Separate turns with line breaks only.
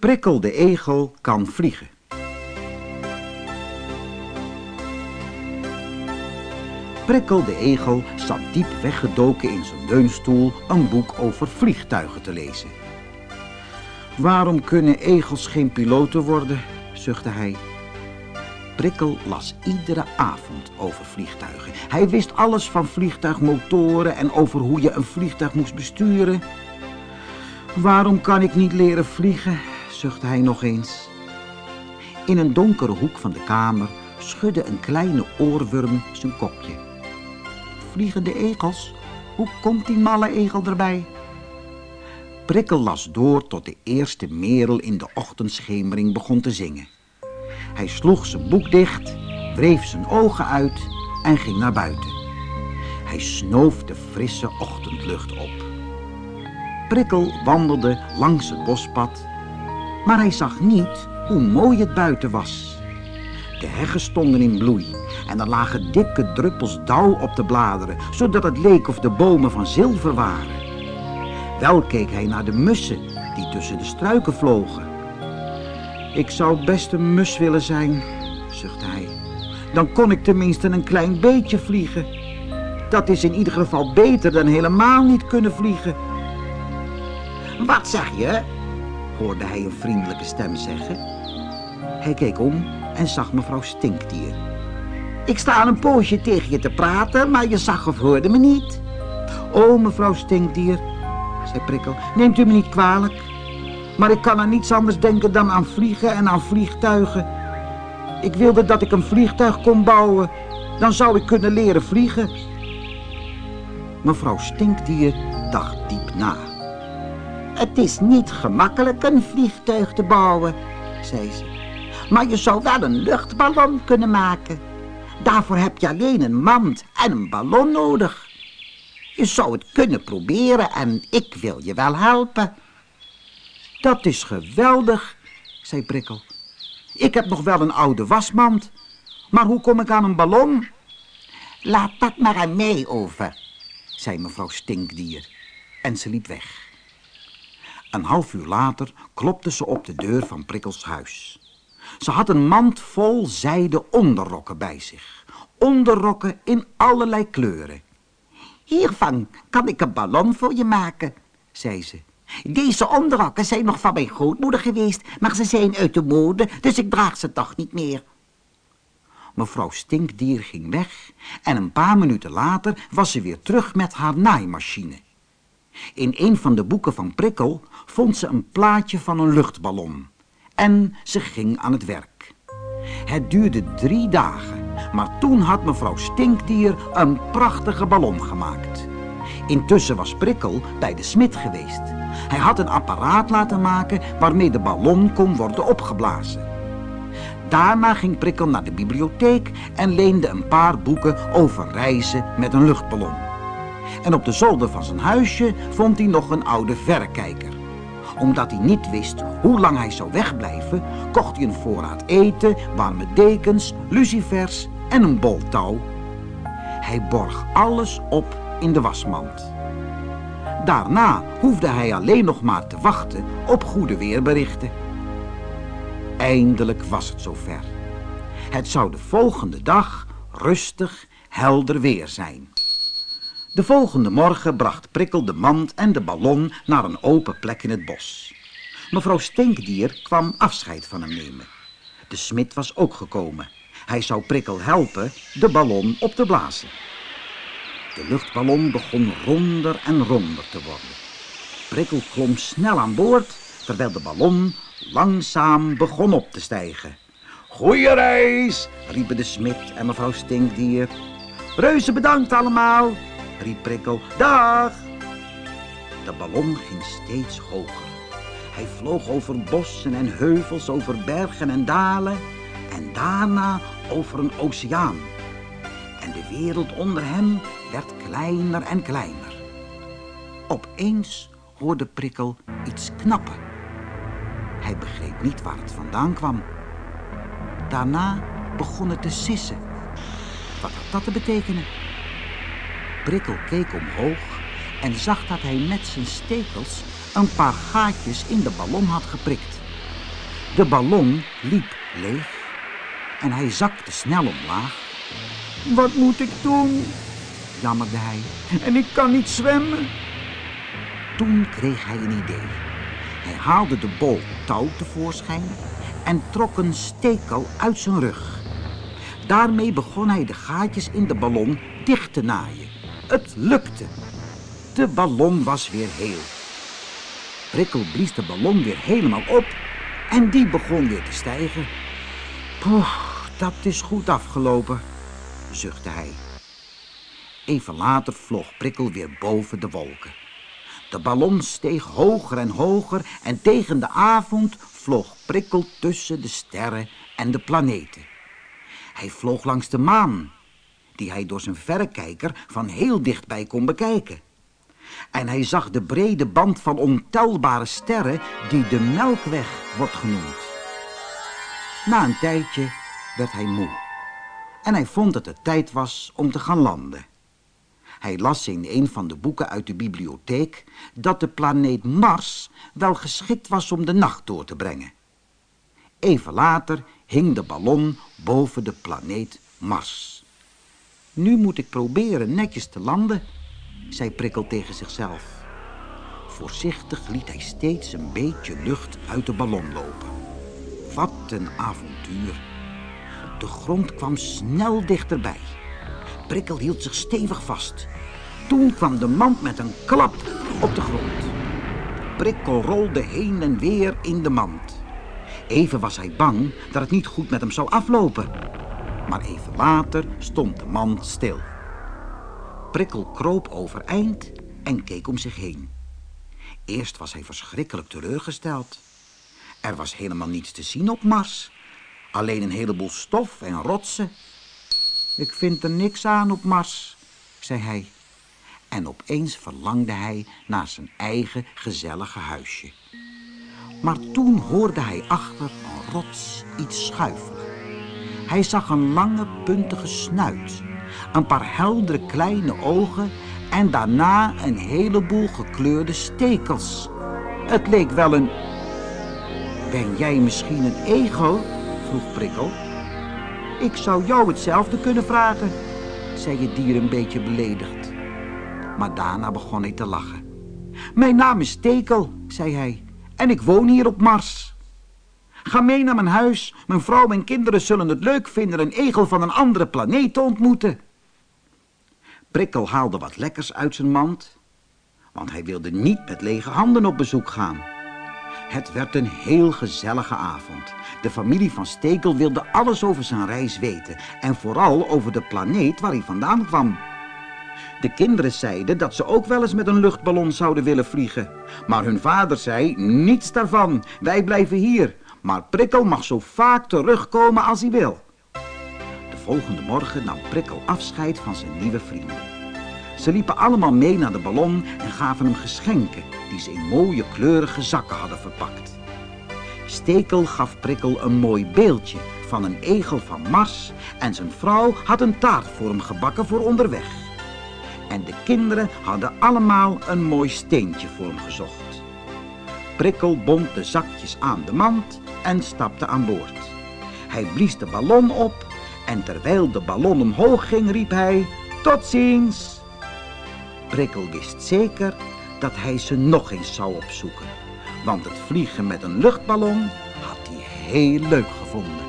Prikkel de egel kan vliegen. Prikkel de egel zat diep weggedoken in zijn leunstoel een boek over vliegtuigen te lezen. Waarom kunnen egels geen piloten worden, zuchtte hij. Prikkel las iedere avond over vliegtuigen. Hij wist alles van vliegtuigmotoren en over hoe je een vliegtuig moest besturen. Waarom kan ik niet leren vliegen, zuchtte hij nog eens. In een donkere hoek van de kamer schudde een kleine oorworm zijn kopje. Vliegende egels, hoe komt die malle egel erbij? Prikkel las door tot de eerste merel in de ochtendschemering begon te zingen. Hij sloeg zijn boek dicht, wreef zijn ogen uit en ging naar buiten. Hij snoof de frisse ochtendlucht op. Prikkel wandelde langs het bospad, maar hij zag niet hoe mooi het buiten was. De heggen stonden in bloei en er lagen dikke druppels dauw op de bladeren, zodat het leek of de bomen van zilver waren. Wel keek hij naar de mussen die tussen de struiken vlogen. Ik zou best een mus willen zijn, zuchtte hij. Dan kon ik tenminste een klein beetje vliegen. Dat is in ieder geval beter dan helemaal niet kunnen vliegen. Wat zeg je? Hoorde hij een vriendelijke stem zeggen. Hij keek om en zag mevrouw Stinkdier. Ik sta een poosje tegen je te praten, maar je zag of hoorde me niet. Oh, mevrouw Stinkdier, zei Prikkel, neemt u me niet kwalijk. Maar ik kan aan niets anders denken dan aan vliegen en aan vliegtuigen. Ik wilde dat ik een vliegtuig kon bouwen. Dan zou ik kunnen leren vliegen. Mevrouw Stinkdier dacht diep na. Het is niet gemakkelijk een vliegtuig te bouwen, zei ze. Maar je zou wel een luchtballon kunnen maken. Daarvoor heb je alleen een mand en een ballon nodig. Je zou het kunnen proberen en ik wil je wel helpen. Dat is geweldig, zei Prikkel. Ik heb nog wel een oude wasmand. Maar hoe kom ik aan een ballon? Laat dat maar aan mij over, zei mevrouw Stinkdier. En ze liep weg. Een half uur later klopte ze op de deur van Prikkels huis. Ze had een mand vol zijden onderrokken bij zich. Onderrokken in allerlei kleuren. Hiervan kan ik een ballon voor je maken, zei ze. Deze onderrokken zijn nog van mijn grootmoeder geweest, maar ze zijn uit de mode, dus ik draag ze toch niet meer. Mevrouw Stinkdier ging weg en een paar minuten later was ze weer terug met haar naaimachine. In een van de boeken van Prikkel vond ze een plaatje van een luchtballon. En ze ging aan het werk. Het duurde drie dagen, maar toen had mevrouw Stinkdier een prachtige ballon gemaakt. Intussen was Prikkel bij de smid geweest. Hij had een apparaat laten maken waarmee de ballon kon worden opgeblazen. Daarna ging Prikkel naar de bibliotheek en leende een paar boeken over reizen met een luchtballon. En op de zolder van zijn huisje vond hij nog een oude verrekijker. Omdat hij niet wist hoe lang hij zou wegblijven, kocht hij een voorraad eten, warme dekens, lucifers en een bol touw. Hij borg alles op in de wasmand. Daarna hoefde hij alleen nog maar te wachten op goede weerberichten. Eindelijk was het zover. Het zou de volgende dag rustig, helder weer zijn. De volgende morgen bracht Prikkel de mand en de ballon naar een open plek in het bos. Mevrouw Stinkdier kwam afscheid van hem nemen. De smid was ook gekomen. Hij zou Prikkel helpen de ballon op te blazen. De luchtballon begon ronder en ronder te worden. Prikkel klom snel aan boord, terwijl de ballon langzaam begon op te stijgen. Goeie reis, riepen de smid en mevrouw Stinkdier. Reuze bedankt allemaal, riep Prikkel. Dag! De ballon ging steeds hoger. Hij vloog over bossen en heuvels, over bergen en dalen en daarna over een oceaan. En de wereld onder hem werd kleiner en kleiner. Opeens hoorde Prikkel iets knappen. Hij begreep niet waar het vandaan kwam. Daarna begon het te sissen. Wat had dat te betekenen? Prikkel keek omhoog en zag dat hij met zijn stekels een paar gaatjes in de ballon had geprikt. De ballon liep leeg en hij zakte snel omlaag.
Wat moet ik doen?
jammerde hij.
En ik kan niet zwemmen.
Toen kreeg hij een idee. Hij haalde de bol touw tevoorschijn en trok een stekel uit zijn rug. Daarmee begon hij de gaatjes in de ballon dicht te naaien. Het lukte. De ballon was weer heel. Prikkel blies de ballon weer helemaal op en die begon weer te stijgen. Poeh, dat is goed afgelopen, zuchtte hij. Even later vloog Prikkel weer boven de wolken. De ballon steeg hoger en hoger en tegen de avond vloog Prikkel tussen de sterren en de planeten. Hij vloog langs de maan, die hij door zijn verrekijker van heel dichtbij kon bekijken. En hij zag de brede band van ontelbare sterren die de Melkweg wordt genoemd. Na een tijdje werd hij moe en hij vond dat het tijd was om te gaan landen. Hij las in een van de boeken uit de bibliotheek dat de planeet Mars wel geschikt was om de nacht door te brengen. Even later hing de ballon boven de planeet Mars. Nu moet ik proberen netjes te landen, zei Prikkel tegen zichzelf. Voorzichtig liet hij steeds een beetje lucht uit de ballon lopen. Wat een avontuur. De grond kwam snel dichterbij. Prikkel hield zich stevig vast. Toen kwam de mand met een klap op de grond. Prikkel rolde heen en weer in de mand. Even was hij bang dat het niet goed met hem zou aflopen. Maar even later stond de mand stil. Prikkel kroop overeind en keek om zich heen. Eerst was hij verschrikkelijk teleurgesteld. Er was helemaal niets te zien op Mars. Alleen een heleboel stof en rotsen. Ik vind er niks aan op Mars, zei hij. En opeens verlangde hij naar zijn eigen gezellige huisje. Maar toen hoorde hij achter een rots iets schuiven. Hij zag een lange, puntige snuit, een paar heldere kleine ogen en daarna een heleboel gekleurde stekels. Het leek wel een... Ben jij misschien een egel? vroeg Prikkel. Ik zou jou hetzelfde kunnen vragen, zei het dier een beetje beledigd. Maar daarna begon hij te lachen. Mijn naam is Tekel, zei hij, en ik woon hier op Mars. Ga mee naar mijn huis. Mijn vrouw en kinderen zullen het leuk vinden een egel van een andere planeet te ontmoeten. Prikkel haalde wat lekkers uit zijn mand, want hij wilde niet met lege handen op bezoek gaan. Het werd een heel gezellige avond. De familie van Stekel wilde alles over zijn reis weten en vooral over de planeet waar hij vandaan kwam. De kinderen zeiden dat ze ook wel eens met een luchtballon zouden willen vliegen. Maar hun vader zei, niets daarvan, wij blijven hier. Maar Prikkel mag zo vaak terugkomen als hij wil. De volgende morgen nam Prikkel afscheid van zijn nieuwe vrienden. Ze liepen allemaal mee naar de ballon en gaven hem geschenken die ze in mooie kleurige zakken hadden verpakt. Stekel gaf Prikkel een mooi beeldje van een egel van Mars en zijn vrouw had een taart voor hem gebakken voor onderweg. En de kinderen hadden allemaal een mooi steentje voor hem gezocht. Prikkel bond de zakjes aan de mand en stapte aan boord. Hij blies de ballon op en terwijl de ballon omhoog ging riep hij, tot ziens. Prikkel wist zeker dat hij ze nog eens zou opzoeken, want het vliegen met een luchtballon had hij heel leuk gevonden.